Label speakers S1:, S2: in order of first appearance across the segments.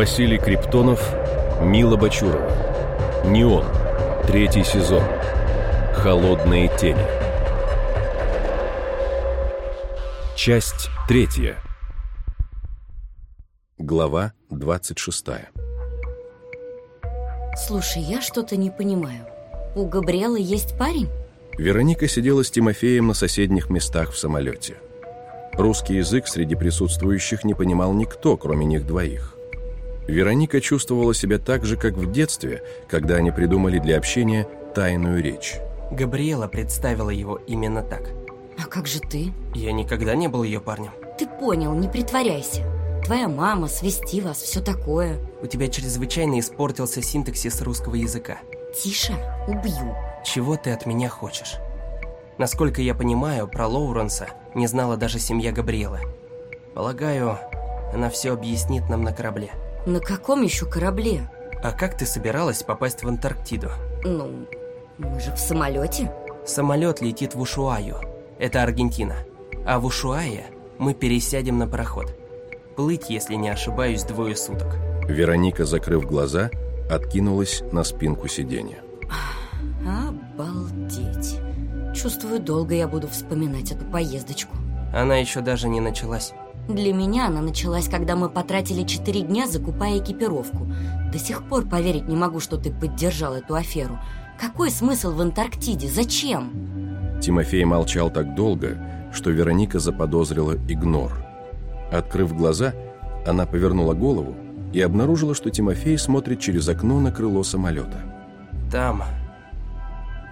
S1: Василий Криптонов, Мила Бачурова. Неон. Третий сезон. Холодные тени. Часть третья. Глава 26.
S2: Слушай, я что-то не понимаю. У Габриэлы есть парень?
S1: Вероника сидела с Тимофеем на соседних местах в самолете. Русский язык среди присутствующих не понимал никто, кроме них двоих. Вероника чувствовала себя так же, как в детстве, когда они придумали для общения тайную речь.
S3: Габриэла представила его именно так.
S2: А как же ты?
S3: Я никогда не был ее парнем.
S2: Ты понял, не притворяйся. Твоя мама, свести вас, все такое.
S3: У тебя чрезвычайно испортился синтаксис русского языка.
S2: Тише, убью.
S3: Чего ты от меня хочешь? Насколько я понимаю, про Лоуренса не знала даже семья Габриэлы. Полагаю, она все объяснит нам на корабле.
S2: На каком еще корабле?
S3: А как ты собиралась попасть в Антарктиду?
S2: Ну, мы же в самолете.
S3: Самолет летит в Ушуаю. Это Аргентина. А в Ушуае мы пересядем на пароход. Плыть, если не ошибаюсь, двое суток.
S1: Вероника, закрыв глаза, откинулась на спинку сиденья.
S2: Обалдеть. Чувствую, долго я буду вспоминать эту поездочку.
S3: Она еще даже не началась.
S2: Для меня она началась, когда мы потратили четыре дня, закупая экипировку. До сих пор поверить не могу, что ты поддержал эту аферу. Какой смысл в Антарктиде? Зачем?
S1: Тимофей молчал так долго, что Вероника заподозрила игнор. Открыв глаза, она повернула голову и обнаружила, что Тимофей смотрит через окно на крыло самолета.
S3: Там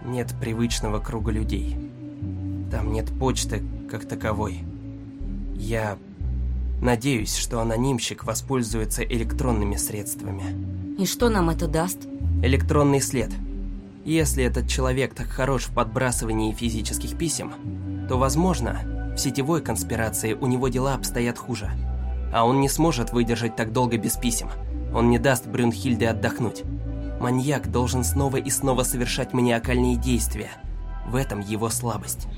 S3: нет привычного круга людей. Там нет почты как таковой. Я надеюсь, что анонимщик воспользуется электронными средствами.
S2: И что нам это даст?
S3: Электронный след. Если этот человек так хорош в подбрасывании физических писем, то, возможно, в сетевой конспирации у него дела обстоят хуже. А он не сможет выдержать так долго без писем. Он не даст Брюнхильде отдохнуть. Маньяк должен снова и снова совершать маниакальные действия. В этом его слабость.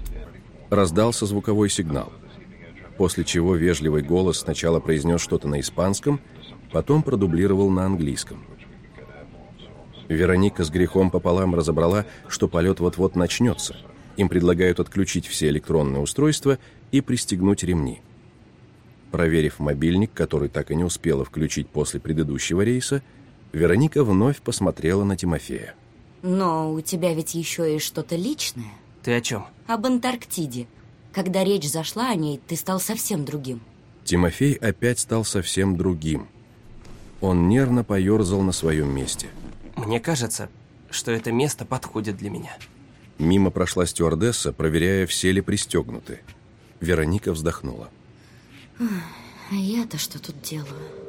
S1: Раздался звуковой сигнал, после чего вежливый голос сначала произнес что-то на испанском, потом продублировал на английском. Вероника с грехом пополам разобрала, что полет вот-вот начнется. Им предлагают отключить все электронные устройства и пристегнуть ремни. Проверив мобильник, который так и не успела включить после предыдущего рейса, Вероника вновь посмотрела на Тимофея.
S2: Но у тебя ведь еще и что-то личное.
S3: Ты о чем?
S2: Об Антарктиде. Когда речь зашла о ней, ты стал совсем другим.
S1: Тимофей опять стал совсем другим. Он нервно поерзал на своем месте.
S3: Мне кажется, что это место подходит для меня.
S1: Мимо прошла стюардесса, проверяя, все ли пристегнуты. Вероника вздохнула.
S2: А я-то что тут делаю?